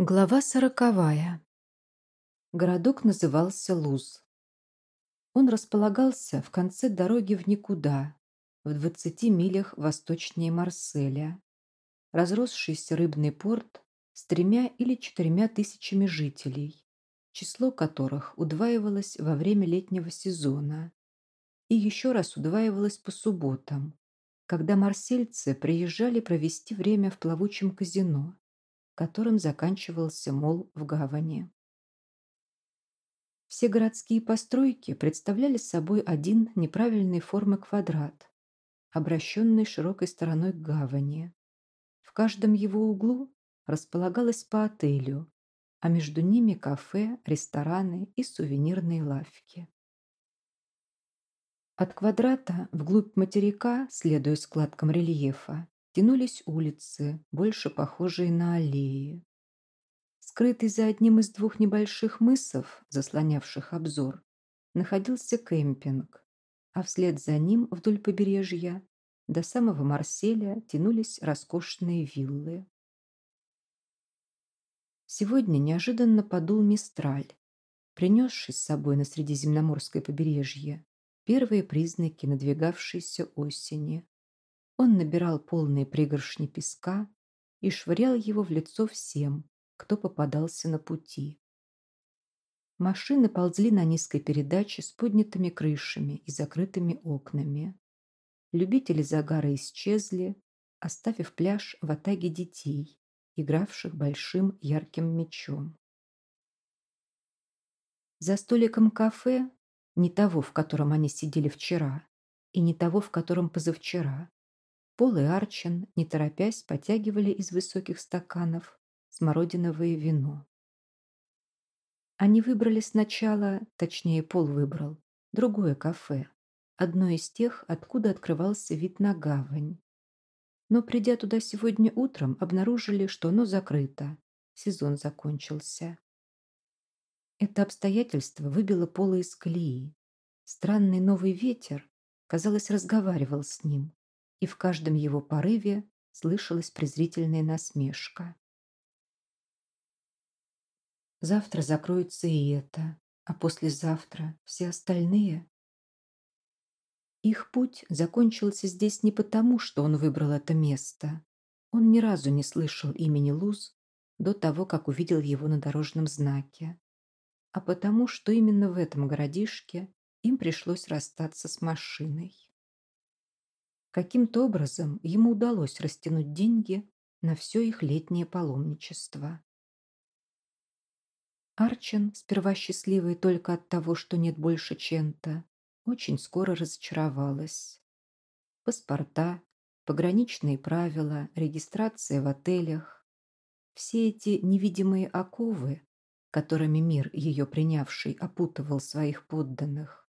Глава сороковая. Городок назывался Луз. Он располагался в конце дороги в никуда, в 20 милях восточнее Марселя. Разросшийся рыбный порт с тремя или четырьмя тысячами жителей, число которых удваивалось во время летнего сезона и еще раз удваивалось по субботам, когда марсельцы приезжали провести время в плавучем казино которым заканчивался мол в гавани. Все городские постройки представляли собой один неправильной формы квадрат, обращенный широкой стороной к гавани. В каждом его углу располагалось по отелю, а между ними кафе, рестораны и сувенирные лавки. От квадрата вглубь материка, следуя складкам рельефа, тянулись улицы, больше похожие на аллеи. Скрытый за одним из двух небольших мысов, заслонявших обзор, находился кемпинг, а вслед за ним вдоль побережья до самого Марселя тянулись роскошные виллы. Сегодня неожиданно подул мистраль, принесший с собой на Средиземноморское побережье первые признаки надвигавшейся осени. Он набирал полные пригоршни песка и швырял его в лицо всем, кто попадался на пути. Машины ползли на низкой передаче с поднятыми крышами и закрытыми окнами. Любители загара исчезли, оставив пляж в атаге детей, игравших большим ярким мечом. За столиком кафе, не того, в котором они сидели вчера, и не того, в котором позавчера, Пол и Арчин, не торопясь, потягивали из высоких стаканов смородиновое вино. Они выбрали сначала, точнее, Пол выбрал, другое кафе, одно из тех, откуда открывался вид на гавань. Но, придя туда сегодня утром, обнаружили, что оно закрыто, сезон закончился. Это обстоятельство выбило Пола из колеи. Странный новый ветер, казалось, разговаривал с ним, и в каждом его порыве слышалась презрительная насмешка. Завтра закроется и это, а послезавтра все остальные. Их путь закончился здесь не потому, что он выбрал это место. Он ни разу не слышал имени Луз до того, как увидел его на дорожном знаке, а потому, что именно в этом городишке им пришлось расстаться с машиной. Каким-то образом ему удалось растянуть деньги на все их летнее паломничество. Арчен, сперва счастливый только от того, что нет больше Чента, очень скоро разочаровалась. Паспорта, пограничные правила, регистрация в отелях. Все эти невидимые оковы, которыми мир, ее принявший, опутывал своих подданных,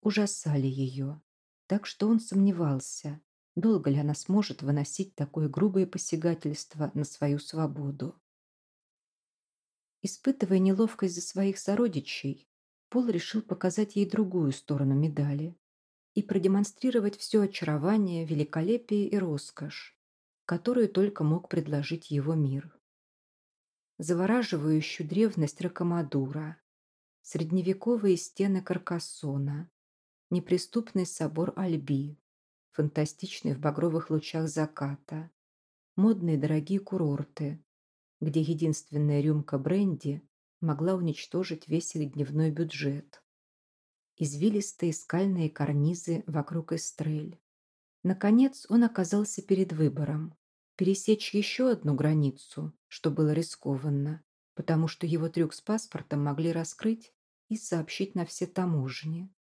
ужасали ее так что он сомневался, долго ли она сможет выносить такое грубое посягательство на свою свободу. Испытывая неловкость за своих сородичей, Пол решил показать ей другую сторону медали и продемонстрировать все очарование, великолепие и роскошь, которую только мог предложить его мир. Завораживающую древность Ракомадура, средневековые стены Каркассона, неприступный собор Альби, фантастичный в багровых лучах заката, модные дорогие курорты, где единственная рюмка бренди могла уничтожить весь их дневной бюджет. Извилистые скальные карнизы вокруг Эстрель. Наконец он оказался перед выбором. Пересечь еще одну границу, что было рискованно, потому что его трюк с паспортом могли раскрыть и сообщить на все таможни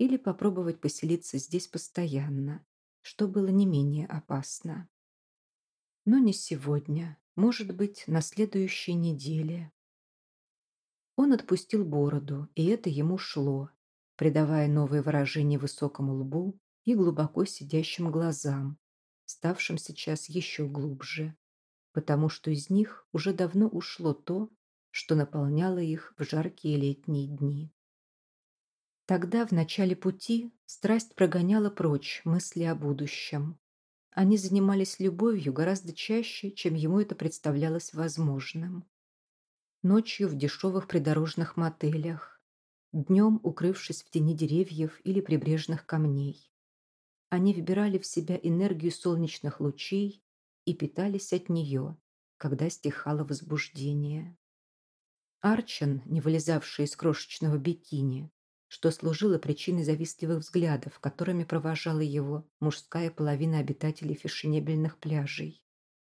или попробовать поселиться здесь постоянно, что было не менее опасно. Но не сегодня, может быть, на следующей неделе. Он отпустил бороду, и это ему шло, придавая новое выражение высокому лбу и глубоко сидящим глазам, ставшим сейчас еще глубже, потому что из них уже давно ушло то, что наполняло их в жаркие летние дни. Тогда, в начале пути, страсть прогоняла прочь мысли о будущем. Они занимались любовью гораздо чаще, чем ему это представлялось возможным. ночью в дешевых придорожных мотелях, днем укрывшись в тени деревьев или прибрежных камней. Они вбирали в себя энергию солнечных лучей и питались от нее, когда стихало возбуждение. Арчен, не вылезавший из крошечного бикини, что служило причиной завистливых взглядов, которыми провожала его мужская половина обитателей фешенебельных пляжей,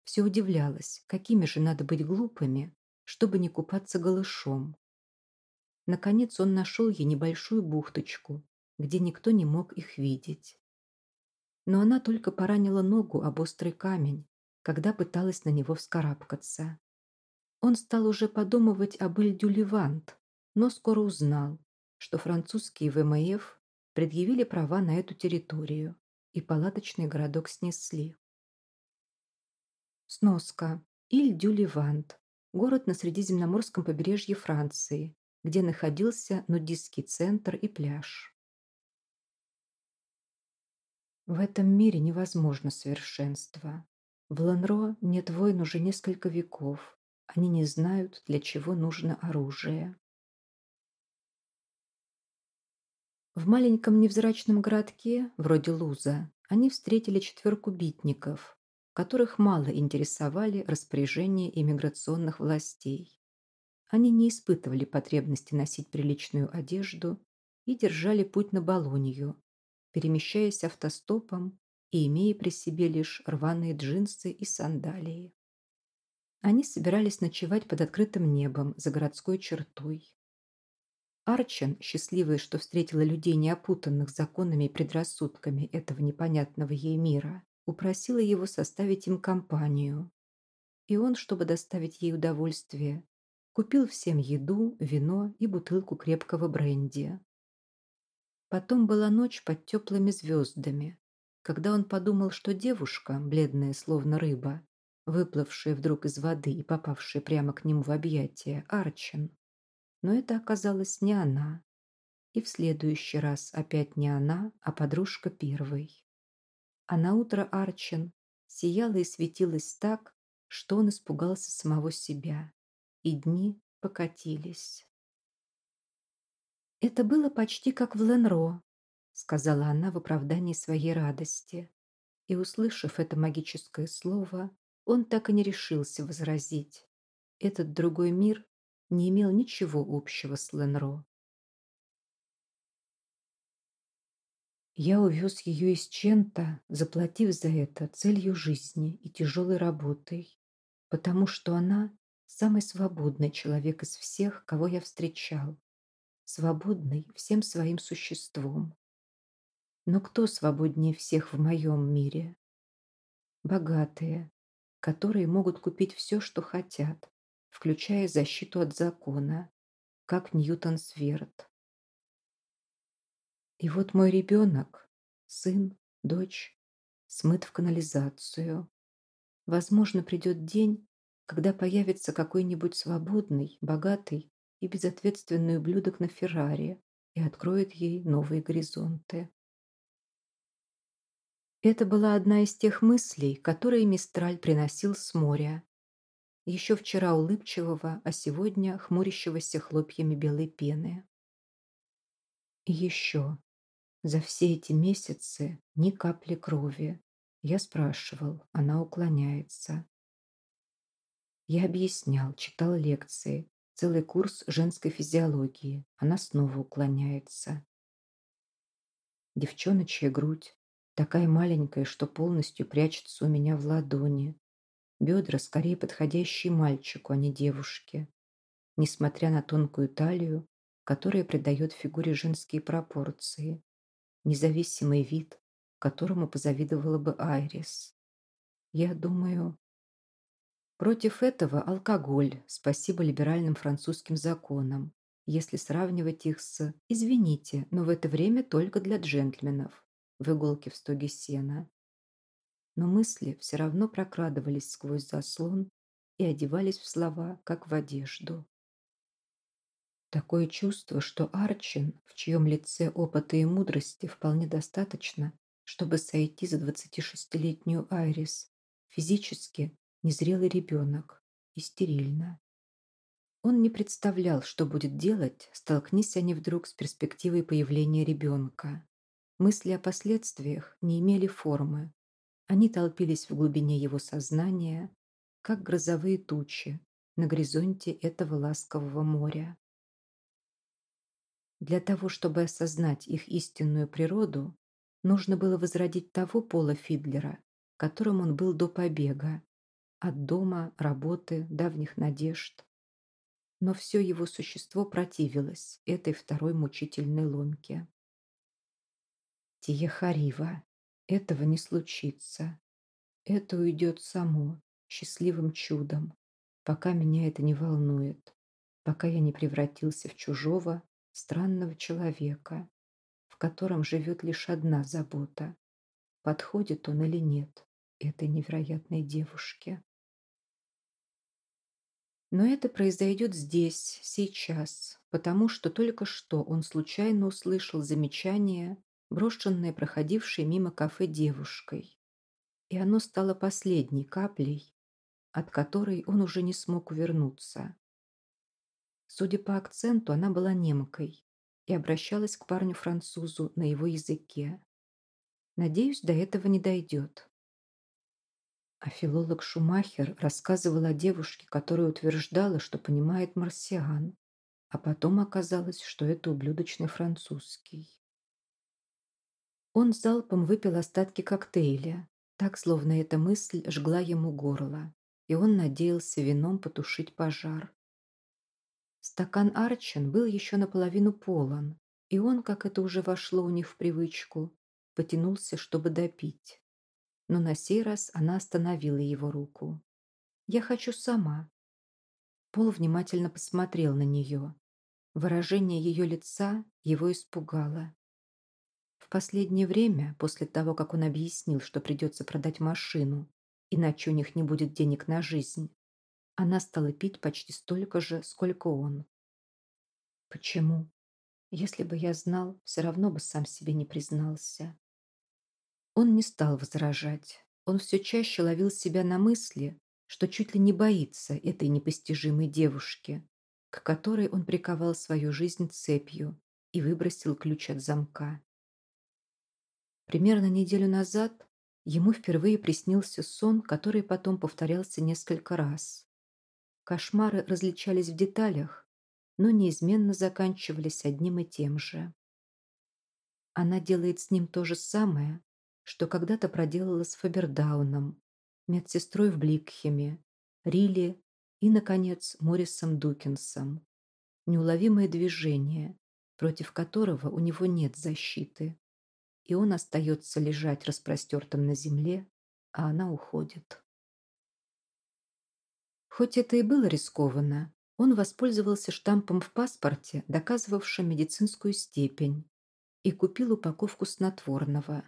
все удивлялась, какими же надо быть глупыми, чтобы не купаться голышом. Наконец он нашел ей небольшую бухточку, где никто не мог их видеть. Но она только поранила ногу об острый камень, когда пыталась на него вскарабкаться. Он стал уже подумывать об Иль-Дю-Левант, но скоро узнал, что французские ВМФ предъявили права на эту территорию, и палаточный городок снесли. Сноска. Иль-Дю-Левант. Город на Средиземноморском побережье Франции, где находился нудистский центр и пляж. В этом мире невозможно совершенство. В Ланро нет войн уже несколько веков, они не знают, для чего нужно оружие. В маленьком невзрачном городке, вроде Луза, они встретили четверку битников, которых мало интересовали распоряжения иммиграционных властей. Они не испытывали потребности носить приличную одежду и держали путь на Болонью, перемещаясь автостопом и имея при себе лишь рваные джинсы и сандалии. Они собирались ночевать под открытым небом за городской чертой. Арчен, счастливая, что встретила людей, не опутанных законами и предрассудками этого непонятного ей мира, упросила его составить им компанию. И он, чтобы доставить ей удовольствие, купил всем еду, вино и бутылку крепкого бренди. Потом была ночь под теплыми звездами, когда он подумал, что девушка, бледная словно рыба, выплывшая вдруг из воды и попавшая прямо к нему в объятия, Арчин. Но это оказалось не она. И в следующий раз опять не она, а подружка первой. А на утро Арчин сияла и светилась так, что он испугался самого себя. И дни покатились. «Это было почти как в Ленро», — сказала она в оправдании своей радости. И, услышав это магическое слово, он так и не решился возразить. Этот другой мир не имел ничего общего с Ленро. Я увез ее из Чента, заплатив за это целью жизни и тяжелой работой, потому что она самый свободный человек из всех, кого я встречал, свободный всем своим существом. Но кто свободнее всех в моем мире? Богатые, которые могут купить все, что хотят, включая защиту от закона, как Ньютон Сверд. И вот мой ребенок, сын, дочь, смыт в канализацию. Возможно, придет день, когда появится какой-нибудь свободный, богатый и безответственный ублюдок на Феррари и откроет ей новые горизонты. Это была одна из тех мыслей, которые Мистраль приносил с моря. Еще вчера улыбчивого, а сегодня хмурящегося хлопьями белой пены. И еще. За все эти месяцы ни капли крови. Я спрашивал, она уклоняется. Я объяснял, читал лекции, целый курс женской физиологии. Она снова уклоняется. Девчоночья грудь, Такая маленькая, что полностью прячется у меня в ладони. Бедра скорее подходящие мальчику, а не девушке. Несмотря на тонкую талию, которая придает фигуре женские пропорции. Независимый вид, которому позавидовала бы Айрис. Я думаю... Против этого алкоголь, спасибо либеральным французским законам, если сравнивать их с «извините, но в это время только для джентльменов» в иголке в стоге сена. Но мысли все равно прокрадывались сквозь заслон и одевались в слова, как в одежду. Такое чувство, что Арчин, в чьем лице опыта и мудрости вполне достаточно, чтобы сойти за 26-летнюю Айрис, физически незрелый ребенок и стерильно. Он не представлял, что будет делать, столкнись они вдруг с перспективой появления ребенка. Мысли о последствиях не имели формы. Они толпились в глубине его сознания, как грозовые тучи на горизонте этого ласкового моря. Для того, чтобы осознать их истинную природу, нужно было возродить того пола Фидлера, которым он был до побега, от дома, работы, давних надежд. Но все его существо противилось этой второй мучительной ломке. Тиехарива, этого не случится. Это уйдет само, счастливым чудом, пока меня это не волнует, пока я не превратился в чужого, странного человека, в котором живет лишь одна забота, подходит он или нет этой невероятной девушке. Но это произойдет здесь, сейчас, потому что только что он случайно услышал замечание, брошенное проходившей мимо кафе девушкой. И оно стало последней каплей, от которой он уже не смог увернуться. Судя по акценту, она была немкой и обращалась к парню-французу на его языке. Надеюсь, до этого не дойдет. А филолог Шумахер рассказывал о девушке, которая утверждала, что понимает марсиан, а потом оказалось, что это ублюдочный французский. Он залпом выпил остатки коктейля, так, словно эта мысль жгла ему горло, и он надеялся вином потушить пожар. Стакан Арчин был еще наполовину полон, и он, как это уже вошло у них в привычку, потянулся, чтобы допить но на сей раз она остановила его руку. «Я хочу сама». Пол внимательно посмотрел на нее. Выражение ее лица его испугало. Последнее время, после того, как он объяснил, что придется продать машину, иначе у них не будет денег на жизнь, она стала пить почти столько же, сколько он. Почему? Если бы я знал, все равно бы сам себе не признался. Он не стал возражать. Он все чаще ловил себя на мысли, что чуть ли не боится этой непостижимой девушки, к которой он приковал свою жизнь цепью и выбросил ключ от замка. Примерно неделю назад ему впервые приснился сон, который потом повторялся несколько раз. Кошмары различались в деталях, но неизменно заканчивались одним и тем же. Она делает с ним то же самое, что когда-то проделала с Фабердауном, медсестрой в Бликхеме, Рилли и, наконец, Моррисом Дукинсом. Неуловимое движение, против которого у него нет защиты. И он остается лежать распростертым на земле, а она уходит. Хоть это и было рискованно, он воспользовался штампом в паспорте, доказывавшим медицинскую степень, и купил упаковку снотворного,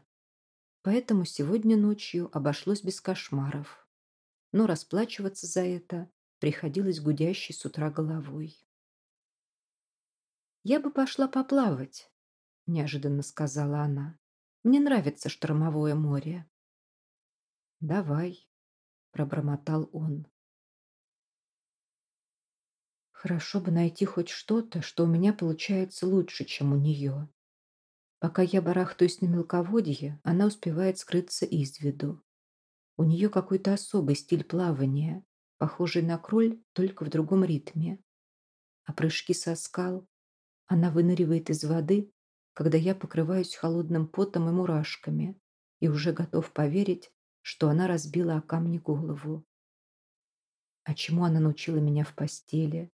Поэтому сегодня ночью обошлось без кошмаров. Но расплачиваться за это приходилось гудящей с утра головой. «Я бы пошла поплавать», – неожиданно сказала она. «Мне нравится штормовое море». «Давай», – пробормотал он. Хорошо бы найти хоть что-то, что у меня получается лучше, чем у нее. Пока я барахтаюсь на мелководье, она успевает скрыться из виду. У нее какой-то особый стиль плавания, похожий на кроль, только в другом ритме. А прыжки со скал она выныривает из воды, когда я покрываюсь холодным потом и мурашками и уже готов поверить, что она разбила о камни голову. А чему она научила меня в постели?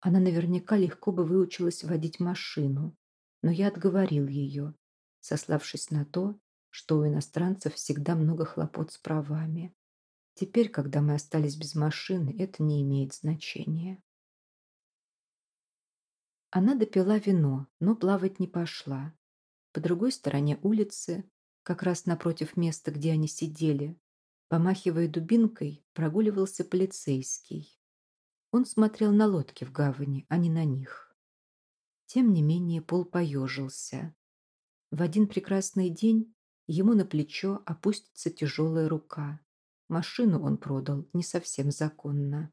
Она наверняка легко бы выучилась водить машину, но я отговорил ее, сославшись на то, что у иностранцев всегда много хлопот с правами. Теперь, когда мы остались без машины, это не имеет значения. Она допила вино, но плавать не пошла. По другой стороне улицы, как раз напротив места, где они сидели, помахивая дубинкой, прогуливался полицейский. Он смотрел на лодки в гавани, а не на них. Тем не менее Пол поежился. В один прекрасный день ему на плечо опустится тяжелая рука. Машину он продал не совсем законно.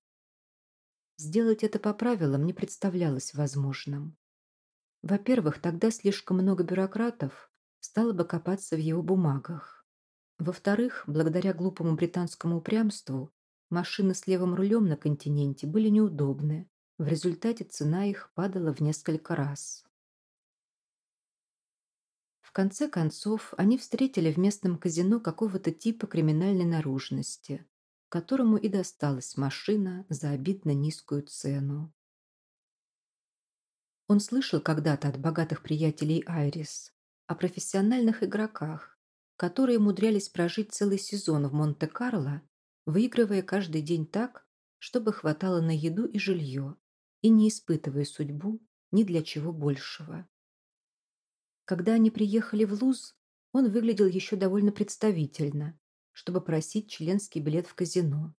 Сделать это по правилам не представлялось возможным. Во-первых, тогда слишком много бюрократов стало бы копаться в его бумагах. Во-вторых, благодаря глупому британскому упрямству, машины с левым рулем на континенте были неудобны. В результате цена их падала в несколько раз. В конце концов, они встретили в местном казино какого-то типа криминальной наружности, которому и досталась машина за обидно низкую цену. Он слышал когда-то от богатых приятелей Айрис о профессиональных игроках, которые умудрялись прожить целый сезон в Монте-Карло, выигрывая каждый день так, чтобы хватало на еду и жилье, и не испытывая судьбу ни для чего большего. Когда они приехали в Луз, он выглядел еще довольно представительно, чтобы просить членский билет в казино.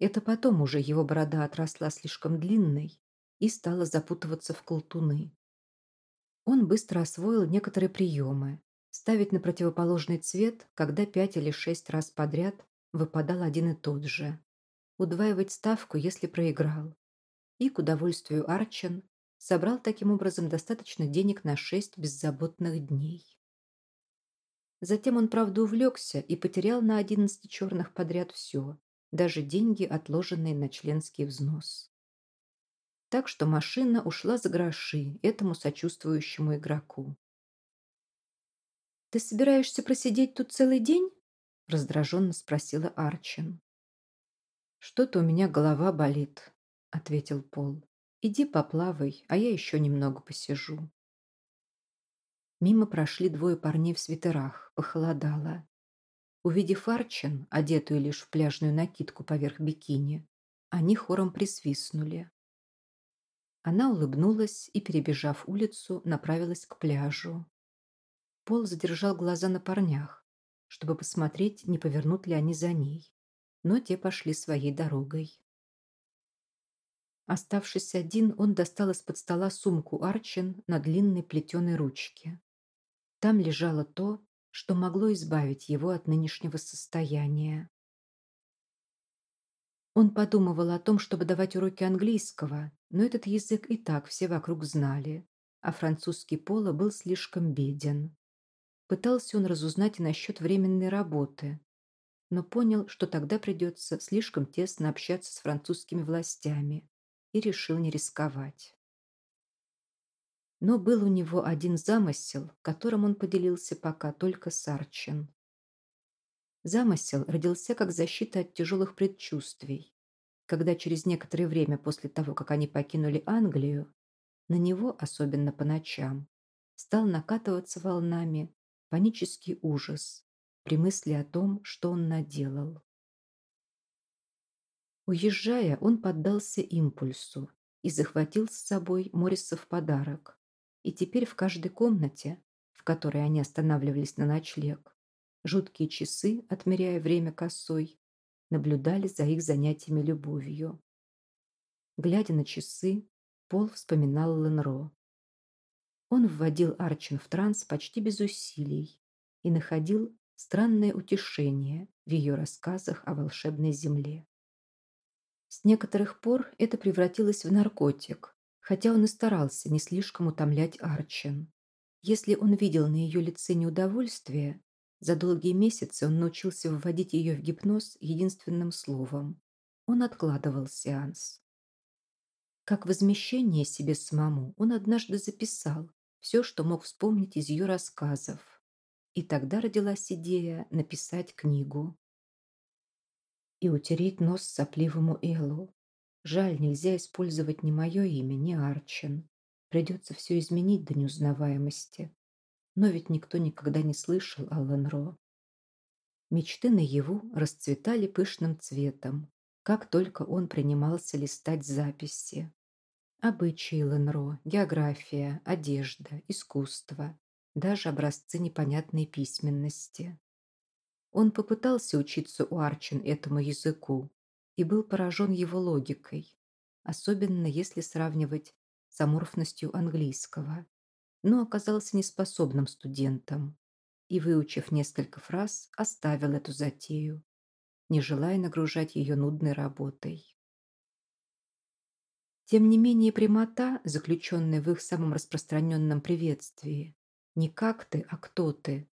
Это потом уже его борода отросла слишком длинной и стала запутываться в колтуны. Он быстро освоил некоторые приемы. Ставить на противоположный цвет, когда пять или шесть раз подряд выпадал один и тот же. Удваивать ставку, если проиграл. И, к удовольствию Арчен, собрал таким образом достаточно денег на шесть беззаботных дней. Затем он, правда, увлекся и потерял на одиннадцати черных подряд все, даже деньги, отложенные на членский взнос. Так что машина ушла за гроши этому сочувствующему игроку. «Ты собираешься просидеть тут целый день?» – раздраженно спросила Арчин. «Что-то у меня голова болит», – ответил Пол. «Иди поплавай, а я еще немного посижу». Мимо прошли двое парней в свитерах, похолодало. Увидев Арчин, одетую лишь в пляжную накидку поверх бикини, они хором присвистнули. Она улыбнулась и, перебежав улицу, направилась к пляжу. Пол задержал глаза на парнях, чтобы посмотреть, не повернут ли они за ней, но те пошли своей дорогой. Оставшись один, он достал из-под стола сумку Арчин на длинной плетеной ручке. Там лежало то, что могло избавить его от нынешнего состояния. Он подумывал о том, чтобы давать уроки английского, но этот язык и так все вокруг знали, а французский Пола был слишком беден. Пытался он разузнать и насчет временной работы, но понял, что тогда придется слишком тесно общаться с французскими властями и решил не рисковать. Но был у него один замысел, которым он поделился пока только с Арчин. Замысел родился как защита от тяжелых предчувствий, когда через некоторое время после того, как они покинули Англию, на него, особенно по ночам, стал накатываться волнами панический ужас при мысли о том, что он наделал. Уезжая, он поддался импульсу и захватил с собой Морриса в подарок, и теперь в каждой комнате, в которой они останавливались на ночлег, жуткие часы, отмеряя время косой, наблюдали за их занятиями любовью. Глядя на часы, Пол вспоминал Ленро. Он вводил Арчин в транс почти без усилий и находил странное утешение в ее рассказах о волшебной земле. С некоторых пор это превратилось в наркотик, хотя он и старался не слишком утомлять Арчин. Если он видел на ее лице неудовольствие, за долгие месяцы он научился вводить ее в гипноз единственным словом. Он откладывал сеанс. Как возмещение себе самому он однажды записал все, что мог вспомнить из ее рассказов. И тогда родилась идея написать книгу. И утереть нос сопливому Эллу, Жаль, нельзя использовать ни мое имя, ни Арчин. Придется все изменить до неузнаваемости. Но ведь никто никогда не слышал о Ленро. Мечты наяву расцветали пышным цветом, как только он принимался листать записи. Обычаи Ленро, география, одежда, искусство, даже образцы непонятной письменности. Он попытался учиться у Арчин этому языку, и был поражен его логикой, особенно если сравнивать с аморфностью английского, но оказался неспособным студентом и, выучив несколько фраз, оставил эту затею, не желая нагружать ее нудной работой. Тем не менее прямота, заключенная в их самом распространенном приветствии, не как ты, а кто ты,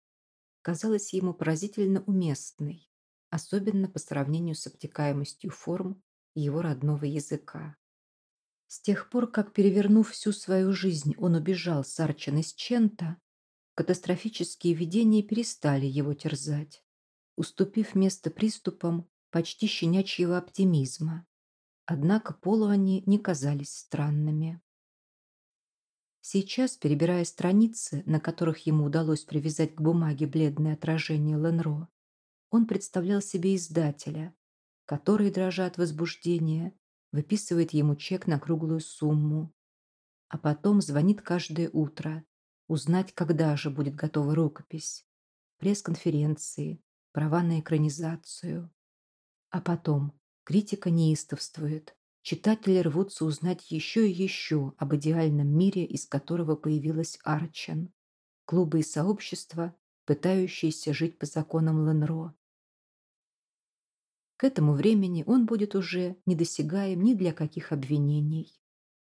казалась ему поразительно уместной, особенно по сравнению с обтекаемостью форм его родного языка. С тех пор, как, перевернув всю свою жизнь, он убежал с Арчен из Чента, катастрофические видения перестали его терзать, уступив место приступам почти щенячьего оптимизма. Однако Полу они не казались странными. Сейчас, перебирая страницы, на которых ему удалось привязать к бумаге бледное отражение Ленро, он представлял себе издателя, который, дрожа от возбуждения, выписывает ему чек на круглую сумму, а потом звонит каждое утро, узнать, когда же будет готова рукопись, пресс-конференции, права на экранизацию. А потом критика неистовствует, читатели рвутся узнать еще и еще об идеальном мире, из которого появилась Арчен, клубы и сообщества, пытающиеся жить по законам Ленро. К этому времени он будет уже недосягаем ни для каких обвинений.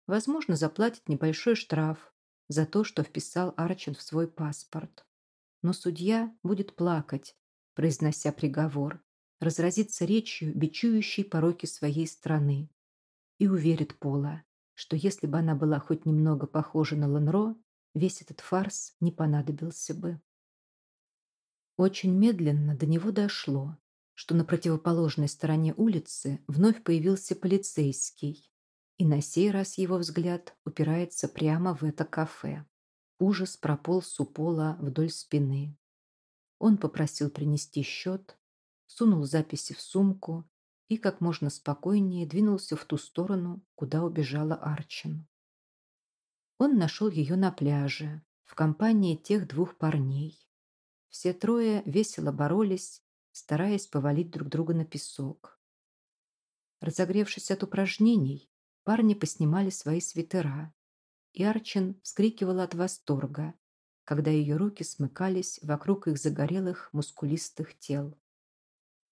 Возможно, заплатит небольшой штраф за то, что вписал Арчен в свой паспорт. Но судья будет плакать, произнося приговор, разразится речью, бичующей пороки своей страны, и уверит Пола, что если бы она была хоть немного похожа на Ланро, весь этот фарс не понадобился бы. Очень медленно до него дошло, что на противоположной стороне улицы вновь появился полицейский, и на сей раз его взгляд упирается прямо в это кафе. Ужас прополз у пола вдоль спины. Он попросил принести счет, сунул записи в сумку и как можно спокойнее двинулся в ту сторону, куда убежала Арчин. Он нашел ее на пляже, в компании тех двух парней. Все трое весело боролись стараясь повалить друг друга на песок. Разогревшись от упражнений, парни поснимали свои свитера, и Арчин вскрикивала от восторга, когда ее руки смыкались вокруг их загорелых мускулистых тел.